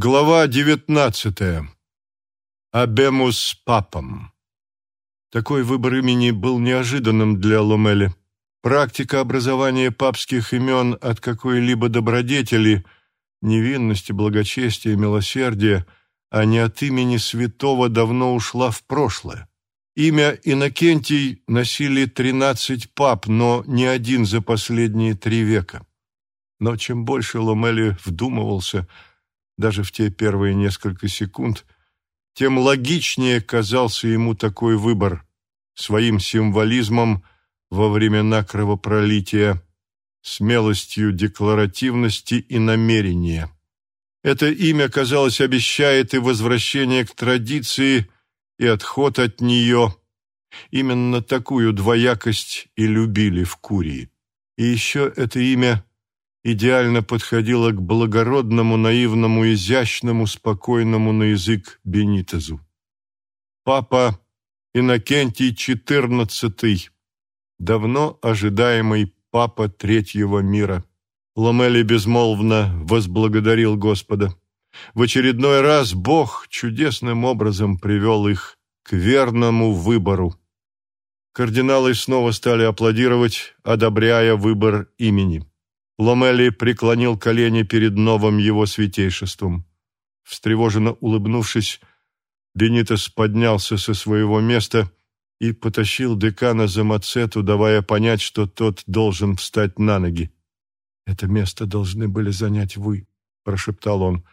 Глава девятнадцатая. Абемус папам. Такой выбор имени был неожиданным для Ломели. Практика образования папских имен от какой-либо добродетели, невинности, благочестия, милосердия, а не от имени святого давно ушла в прошлое. Имя Иннокентий носили тринадцать пап, но не один за последние три века. Но чем больше Ломели вдумывался – даже в те первые несколько секунд, тем логичнее казался ему такой выбор своим символизмом во времена кровопролития, смелостью декларативности и намерения. Это имя, казалось, обещает и возвращение к традиции, и отход от нее. Именно такую двоякость и любили в Курии. И еще это имя идеально подходила к благородному, наивному, изящному, спокойному на язык Бенитезу. Папа Иннокентий XIV, давно ожидаемый папа Третьего мира. Ламели безмолвно возблагодарил Господа. В очередной раз Бог чудесным образом привел их к верному выбору. Кардиналы снова стали аплодировать, одобряя выбор имени. Ломели преклонил колени перед новым его святейшеством. Встревоженно улыбнувшись, Бенитос поднялся со своего места и потащил декана за Мацету, давая понять, что тот должен встать на ноги. «Это место должны были занять вы», — прошептал он.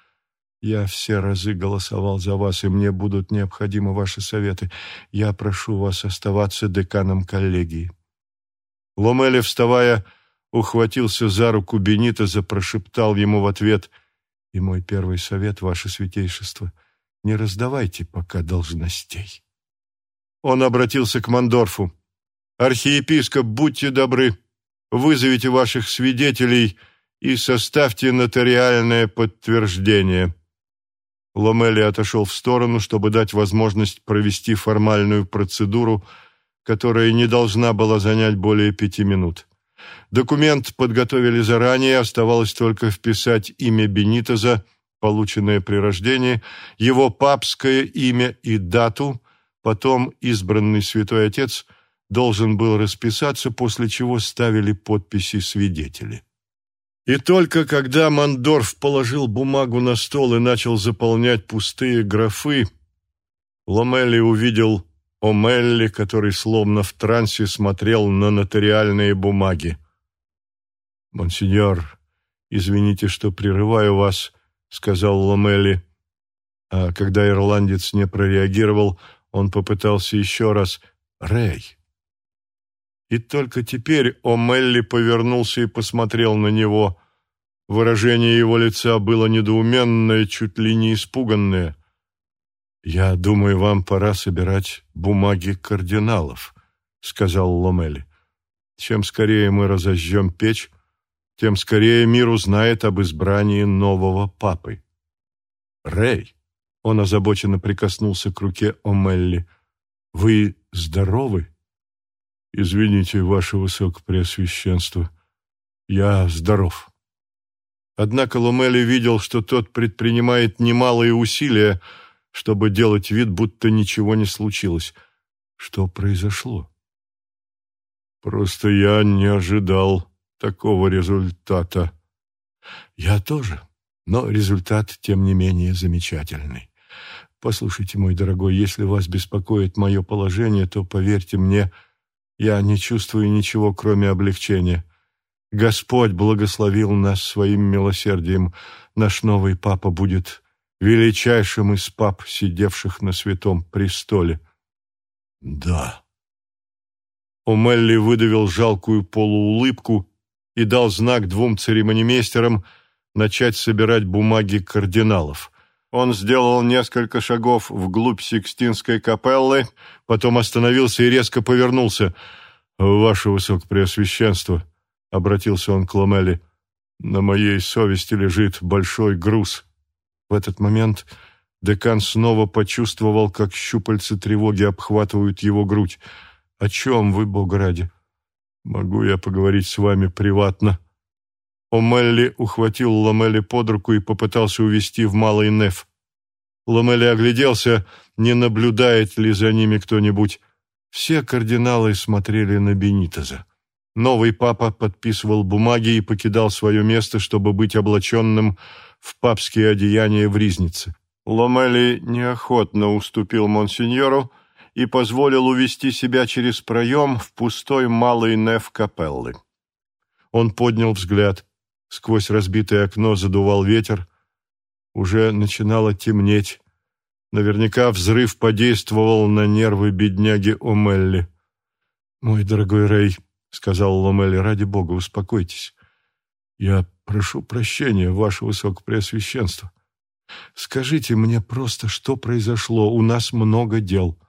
«Я все разы голосовал за вас, и мне будут необходимы ваши советы. Я прошу вас оставаться деканом коллегии». Ломели, вставая, — ухватился за руку Бенита, прошептал ему в ответ «И мой первый совет, ваше святейшество, не раздавайте пока должностей». Он обратился к Мандорфу. «Архиепископ, будьте добры, вызовите ваших свидетелей и составьте нотариальное подтверждение». Ломели отошел в сторону, чтобы дать возможность провести формальную процедуру, которая не должна была занять более пяти минут. Документ подготовили заранее, оставалось только вписать имя Бенитоза, полученное при рождении, его папское имя и дату, потом избранный святой отец должен был расписаться, после чего ставили подписи свидетели. И только когда Мандорф положил бумагу на стол и начал заполнять пустые графы, Ломелли увидел Омелли, который словно в трансе смотрел на нотариальные бумаги. «Монсеньор, извините, что прерываю вас», — сказал Ломелли. А когда ирландец не прореагировал, он попытался еще раз «Рэй». И только теперь О'Мелли повернулся и посмотрел на него. Выражение его лица было недоуменное, чуть ли не испуганное. «Я думаю, вам пора собирать бумаги кардиналов», — сказал Ломели. «Чем скорее мы разожжем печь, тем скорее мир узнает об избрании нового папы». «Рэй», — он озабоченно прикоснулся к руке Омелли, — «вы здоровы?» «Извините, ваше высокопреосвященство, я здоров». Однако Ломели видел, что тот предпринимает немалые усилия, — чтобы делать вид, будто ничего не случилось. Что произошло? Просто я не ожидал такого результата. Я тоже, но результат, тем не менее, замечательный. Послушайте, мой дорогой, если вас беспокоит мое положение, то, поверьте мне, я не чувствую ничего, кроме облегчения. Господь благословил нас своим милосердием. Наш новый папа будет величайшим из пап, сидевших на святом престоле. Да. Омелли выдавил жалкую полуулыбку и дал знак двум церемонимейстерам начать собирать бумаги кардиналов. Он сделал несколько шагов вглубь Сикстинской капеллы, потом остановился и резко повернулся. «Ваше Высокопреосвященство», — обратился он к Ломели, — «на моей совести лежит большой груз». В этот момент декан снова почувствовал, как щупальца тревоги обхватывают его грудь. «О чем вы, Бога ради? Могу я поговорить с вами приватно?» Омелли ухватил Ламели под руку и попытался увести в Малый Неф. Ламели огляделся, не наблюдает ли за ними кто-нибудь. Все кардиналы смотрели на Бенитоза. Новый папа подписывал бумаги и покидал свое место, чтобы быть облаченным в папские одеяния в Ризнице. Ломели неохотно уступил монсеньору и позволил увести себя через проем в пустой малый неф капеллы. Он поднял взгляд. Сквозь разбитое окно задувал ветер. Уже начинало темнеть. Наверняка взрыв подействовал на нервы бедняги Омелли. «Мой дорогой Рэй», — сказал Ломелли, — «ради бога, успокойтесь. Я прошу прощения, ваше высокопреосвященство. Скажите мне просто, что произошло. У нас много дел».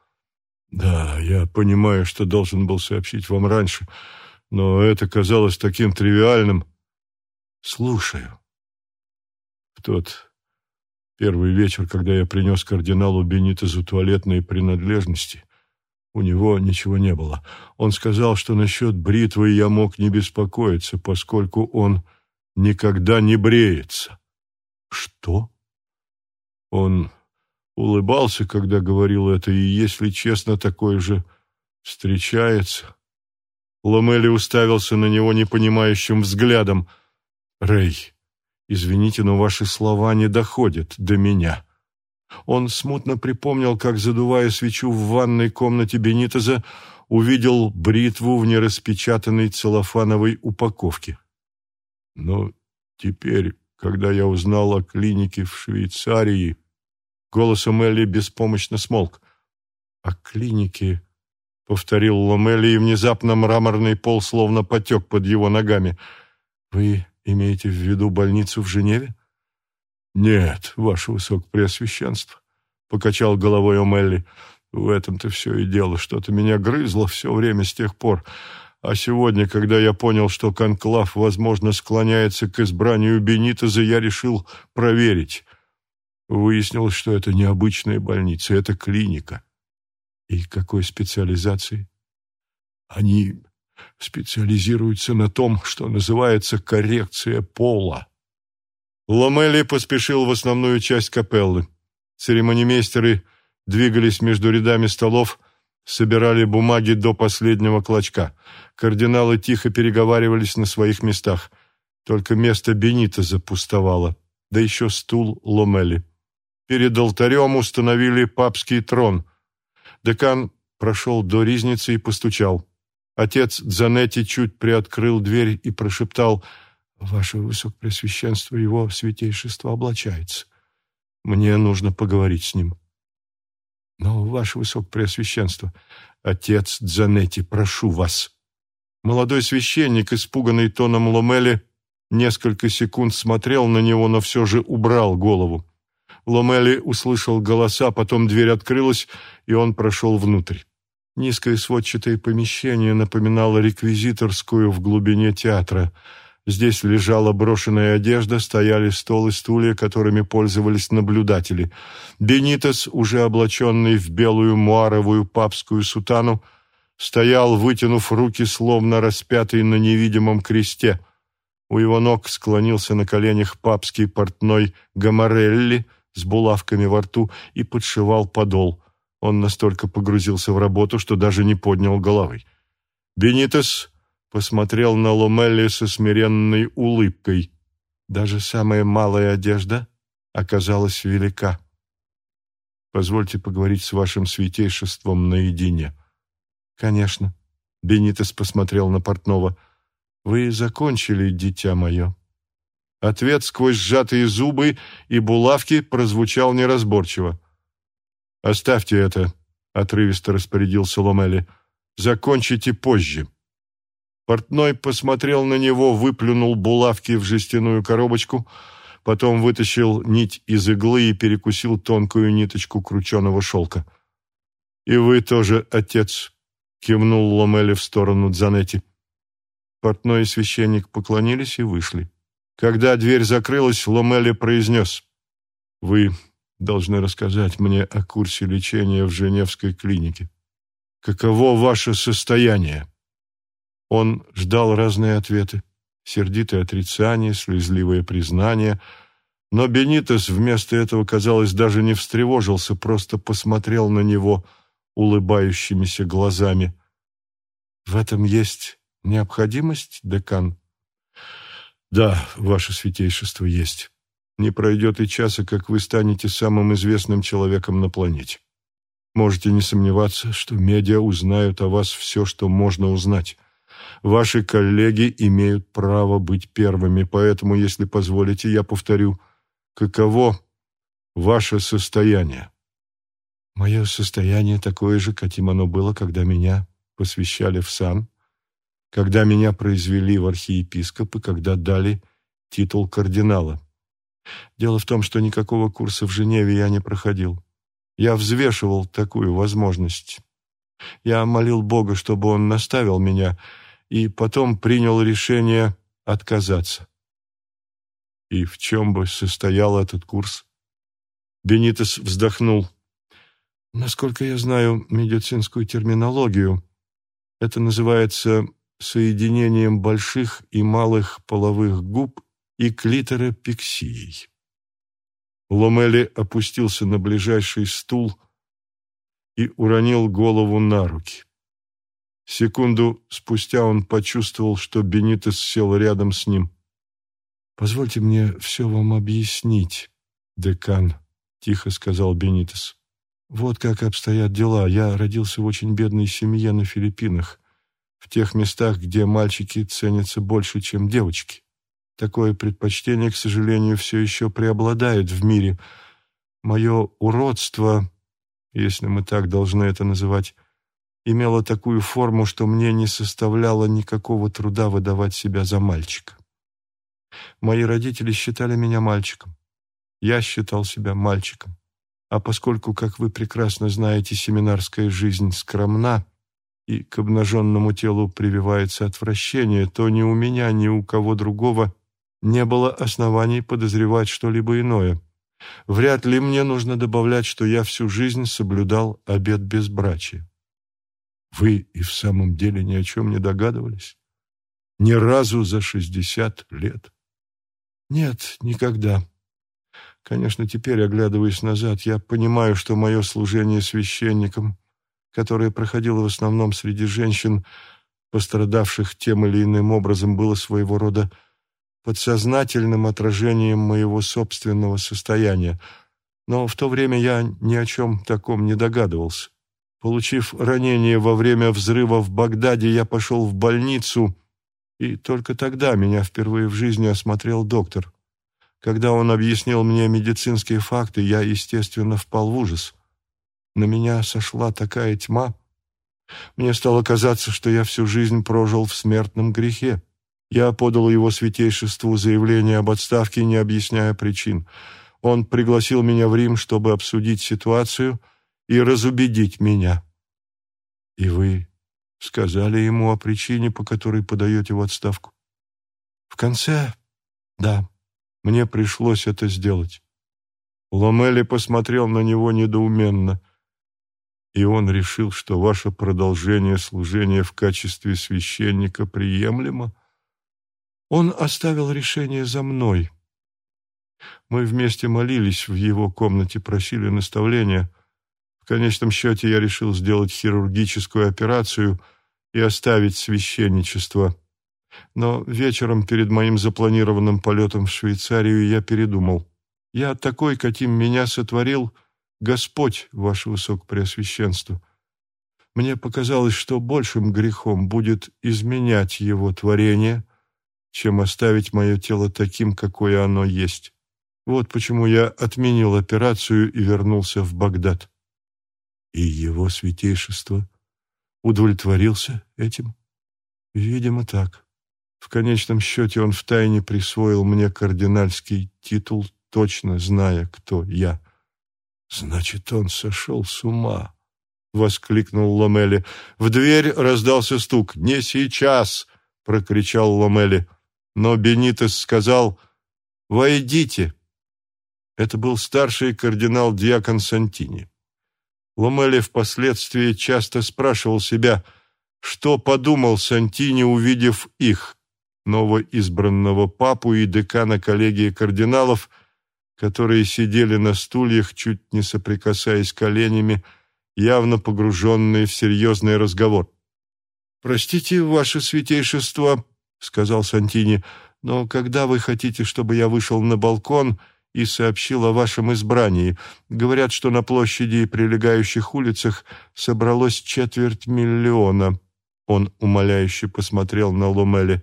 «Да, я понимаю, что должен был сообщить вам раньше, но это казалось таким тривиальным». «Слушаю». В тот первый вечер, когда я принес кардиналу Бенитезу туалетные принадлежности, у него ничего не было. Он сказал, что насчет бритвы я мог не беспокоиться, поскольку он никогда не бреется. Что? Он улыбался, когда говорил это, и, если честно, такое же встречается. Ломели уставился на него непонимающим взглядом. «Рэй, извините, но ваши слова не доходят до меня». Он смутно припомнил, как, задувая свечу в ванной комнате Бенитоза, увидел бритву в нераспечатанной целлофановой упаковке. Но теперь, когда я узнал о клинике в Швейцарии, голос Элли беспомощно смолк. «О клинике...» — повторил Ломели, и внезапно мраморный пол словно потек под его ногами. «Вы имеете в виду больницу в Женеве?» «Нет, ваше высокопреосвященство», — покачал головой Омелли. «В этом-то все и дело. Что-то меня грызло все время с тех пор. А сегодня, когда я понял, что конклав, возможно, склоняется к избранию Бенитоза, я решил проверить. Выяснилось, что это не обычная больница, это клиника. И какой специализации? Они специализируются на том, что называется коррекция пола. Ломели поспешил в основную часть капеллы. Церемонимейстеры двигались между рядами столов, собирали бумаги до последнего клочка. Кардиналы тихо переговаривались на своих местах. Только место Бенита запустовало, да еще стул Ломели. Перед алтарем установили папский трон. Декан прошел до ризницы и постучал. Отец Дзанетти чуть приоткрыл дверь и прошептал — Ваше Высокопресвященство, его святейшество облачается. Мне нужно поговорить с ним. Но, Ваше Высокопреосвященство, отец Дзанетти, прошу вас. Молодой священник, испуганный тоном Ломели, несколько секунд смотрел на него, но все же убрал голову. Ломели услышал голоса, потом дверь открылась, и он прошел внутрь. Низкое сводчатое помещение напоминало реквизиторскую в глубине театра – Здесь лежала брошенная одежда, стояли стол и стулья, которыми пользовались наблюдатели. Бенитес, уже облаченный в белую муаровую папскую сутану, стоял, вытянув руки, словно распятый на невидимом кресте. У его ног склонился на коленях папский портной Гамарелли с булавками во рту и подшивал подол. Он настолько погрузился в работу, что даже не поднял головы. Бенитес посмотрел на Ломелли со смиренной улыбкой. Даже самая малая одежда оказалась велика. Позвольте поговорить с вашим святейшеством наедине. Конечно. Бенитес посмотрел на портного. Вы закончили, дитя мое. Ответ сквозь сжатые зубы и булавки прозвучал неразборчиво. «Оставьте это», — отрывисто распорядился Ломели. «Закончите позже». Портной посмотрел на него, выплюнул булавки в жестяную коробочку, потом вытащил нить из иглы и перекусил тонкую ниточку крученого шелка. «И вы тоже, отец», — кивнул Ломели в сторону Дзанетти. Портной и священник поклонились и вышли. Когда дверь закрылась, Ломели произнес, «Вы должны рассказать мне о курсе лечения в Женевской клинике. Каково ваше состояние?» Он ждал разные ответы. сердитое отрицание, слезливое признание. Но Бенитес вместо этого, казалось, даже не встревожился, просто посмотрел на него улыбающимися глазами. «В этом есть необходимость, декан?» «Да, ваше святейшество, есть. Не пройдет и часа, как вы станете самым известным человеком на планете. Можете не сомневаться, что медиа узнают о вас все, что можно узнать. Ваши коллеги имеют право быть первыми, поэтому, если позволите, я повторю, каково ваше состояние? Мое состояние такое же, каким оно было, когда меня посвящали в сан, когда меня произвели в архиепископы, когда дали титул кардинала. Дело в том, что никакого курса в Женеве я не проходил. Я взвешивал такую возможность. Я молил Бога, чтобы Он наставил меня, и потом принял решение отказаться. И в чем бы состоял этот курс? Бенитес вздохнул. Насколько я знаю медицинскую терминологию, это называется соединением больших и малых половых губ и клиторопексией. Ломели опустился на ближайший стул и уронил голову на руки. Секунду спустя он почувствовал, что Бенитес сел рядом с ним. «Позвольте мне все вам объяснить, декан», — тихо сказал Бенитес. «Вот как обстоят дела. Я родился в очень бедной семье на Филиппинах, в тех местах, где мальчики ценятся больше, чем девочки. Такое предпочтение, к сожалению, все еще преобладает в мире. Мое уродство, если мы так должны это называть, имело такую форму, что мне не составляло никакого труда выдавать себя за мальчика. Мои родители считали меня мальчиком. Я считал себя мальчиком. А поскольку, как вы прекрасно знаете, семинарская жизнь скромна, и к обнаженному телу прививается отвращение, то ни у меня, ни у кого другого не было оснований подозревать что-либо иное. Вряд ли мне нужно добавлять, что я всю жизнь соблюдал обет безбрачия. Вы и в самом деле ни о чем не догадывались? Ни разу за шестьдесят лет? Нет, никогда. Конечно, теперь, оглядываясь назад, я понимаю, что мое служение священником, которое проходило в основном среди женщин, пострадавших тем или иным образом, было своего рода подсознательным отражением моего собственного состояния, но в то время я ни о чем таком не догадывался. Получив ранение во время взрыва в Багдаде, я пошел в больницу, и только тогда меня впервые в жизни осмотрел доктор. Когда он объяснил мне медицинские факты, я, естественно, впал в ужас. На меня сошла такая тьма. Мне стало казаться, что я всю жизнь прожил в смертном грехе. Я подал его святейшеству заявление об отставке, не объясняя причин. Он пригласил меня в Рим, чтобы обсудить ситуацию и разубедить меня. И вы сказали ему о причине, по которой подаете в отставку? В конце, да, мне пришлось это сделать. Ломели посмотрел на него недоуменно, и он решил, что ваше продолжение служения в качестве священника приемлемо, он оставил решение за мной. Мы вместе молились в его комнате, просили наставления. В конечном счете я решил сделать хирургическую операцию и оставить священничество. Но вечером перед моим запланированным полетом в Швейцарию я передумал. Я такой, каким меня сотворил Господь, ваше Высокопреосвященство. Мне показалось, что большим грехом будет изменять его творение — чем оставить мое тело таким, какое оно есть. Вот почему я отменил операцию и вернулся в Багдад. И его святейшество удовлетворился этим? Видимо, так. В конечном счете он втайне присвоил мне кардинальский титул, точно зная, кто я. Значит, он сошел с ума, — воскликнул Ломели. В дверь раздался стук. «Не сейчас!» — прокричал Ломели но Бенитес сказал «Войдите». Это был старший кардинал Диакон Сантини. Ломели впоследствии часто спрашивал себя, что подумал Сантини, увидев их. новоизбранного папу и декана коллегии кардиналов, которые сидели на стульях, чуть не соприкасаясь коленями, явно погруженные в серьезный разговор. «Простите, ваше святейшество», — сказал Сантини, — «но когда вы хотите, чтобы я вышел на балкон и сообщил о вашем избрании? Говорят, что на площади и прилегающих улицах собралось четверть миллиона». Он умоляюще посмотрел на Ломели.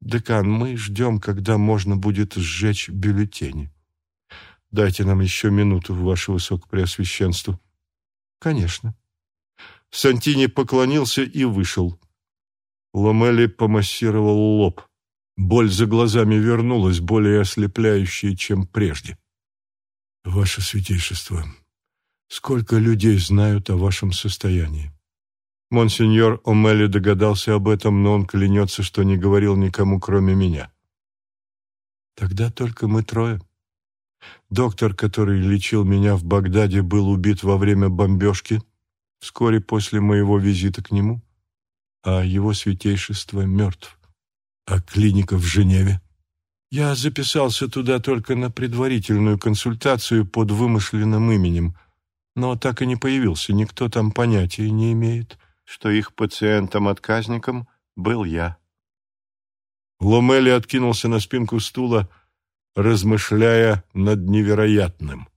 «Декан, мы ждем, когда можно будет сжечь бюллетени. Дайте нам еще минуту, ваше высокопреосвященство». «Конечно». Сантини поклонился и вышел. Ломели помассировал лоб. Боль за глазами вернулась, более ослепляющая, чем прежде. «Ваше святейшество, сколько людей знают о вашем состоянии?» Монсеньор Омели догадался об этом, но он клянется, что не говорил никому, кроме меня. «Тогда только мы трое. Доктор, который лечил меня в Багдаде, был убит во время бомбежки вскоре после моего визита к нему а его святейшество мертв. А клиника в Женеве? Я записался туда только на предварительную консультацию под вымышленным именем, но так и не появился, никто там понятия не имеет, что их пациентом-отказником был я. Ломели откинулся на спинку стула, размышляя над невероятным.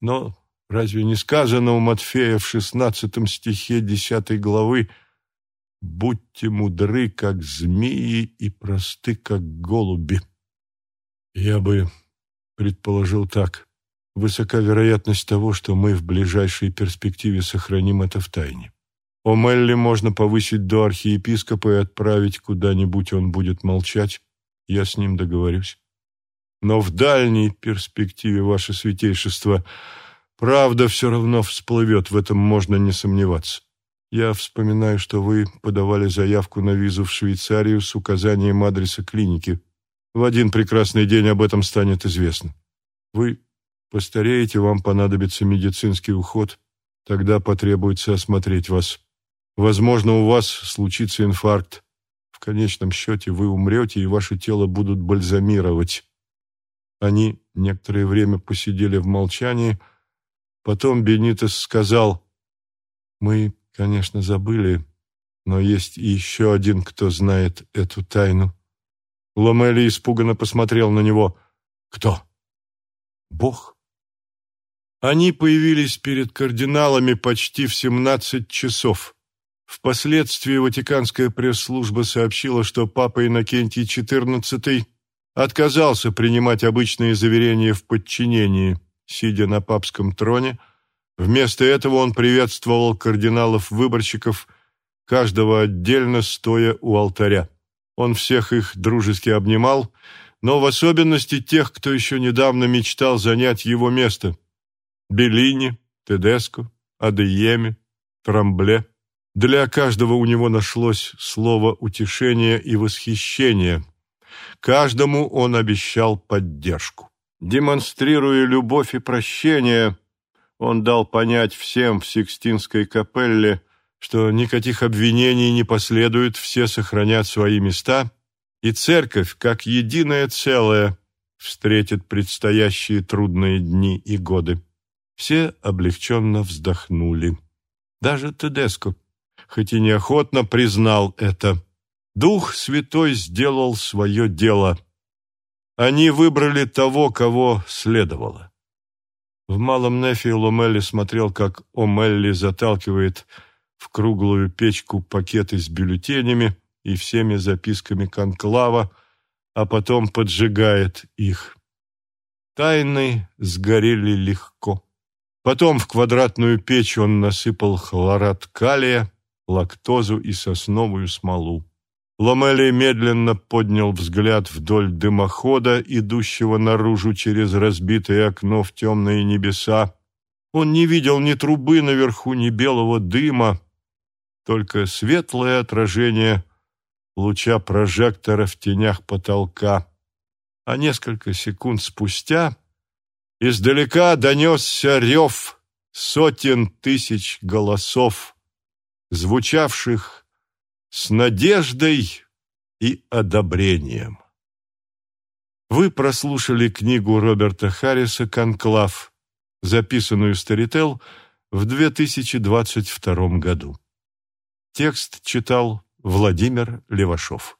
Но разве не сказано у Матфея в шестнадцатом стихе десятой главы будьте мудры, как змеи, и просты, как голуби. Я бы предположил так. Высока вероятность того, что мы в ближайшей перспективе сохраним это в тайне. О Мелли можно повысить до архиепископа и отправить куда-нибудь, он будет молчать. Я с ним договорюсь. Но в дальней перспективе, ваше святейшество, правда все равно всплывет, в этом можно не сомневаться. Я вспоминаю, что вы подавали заявку на визу в Швейцарию с указанием адреса клиники. В один прекрасный день об этом станет известно. Вы постареете, вам понадобится медицинский уход, тогда потребуется осмотреть вас. Возможно, у вас случится инфаркт. В конечном счете вы умрете, и ваше тело будут бальзамировать. Они некоторое время посидели в молчании. Потом Бенитес сказал, «Мы Конечно, забыли, но есть еще один, кто знает эту тайну. Ломели испуганно посмотрел на него. Кто? Бог. Они появились перед кардиналами почти в 17 часов. Впоследствии Ватиканская пресс-служба сообщила, что папа Иннокентий XIV отказался принимать обычные заверения в подчинении, сидя на папском троне, Вместо этого он приветствовал кардиналов-выборщиков, каждого отдельно стоя у алтаря. Он всех их дружески обнимал, но в особенности тех, кто еще недавно мечтал занять его место. Беллини, Тедеско, Адееме, Трамбле. Для каждого у него нашлось слово утешения и восхищения. Каждому он обещал поддержку. Демонстрируя любовь и прощение, он дал понять всем в Сикстинской капелле, что никаких обвинений не последует, все сохранят свои места, и церковь, как единое целое, встретит предстоящие трудные дни и годы. Все облегченно вздохнули. Даже Тедеско, хоть и неохотно, признал это. Дух Святой сделал свое дело. Они выбрали того, кого следовало. В малом Нефе Ломелли смотрел, как Омелли заталкивает в круглую печку пакеты с бюллетенями и всеми записками конклава, а потом поджигает их. Тайны сгорели легко. Потом в квадратную печь он насыпал хлорат калия, лактозу и сосновую смолу. Ломели медленно поднял взгляд вдоль дымохода, идущего наружу через разбитое окно в темные небеса. Он не видел ни трубы наверху, ни белого дыма, только светлое отражение луча прожектора в тенях потолка. А несколько секунд спустя издалека донесся рев сотен тысяч голосов, звучавших с надеждой и одобрением. Вы прослушали книгу Роберта Харриса «Конклав», записанную Старител в 2022 году. Текст читал Владимир Левашов.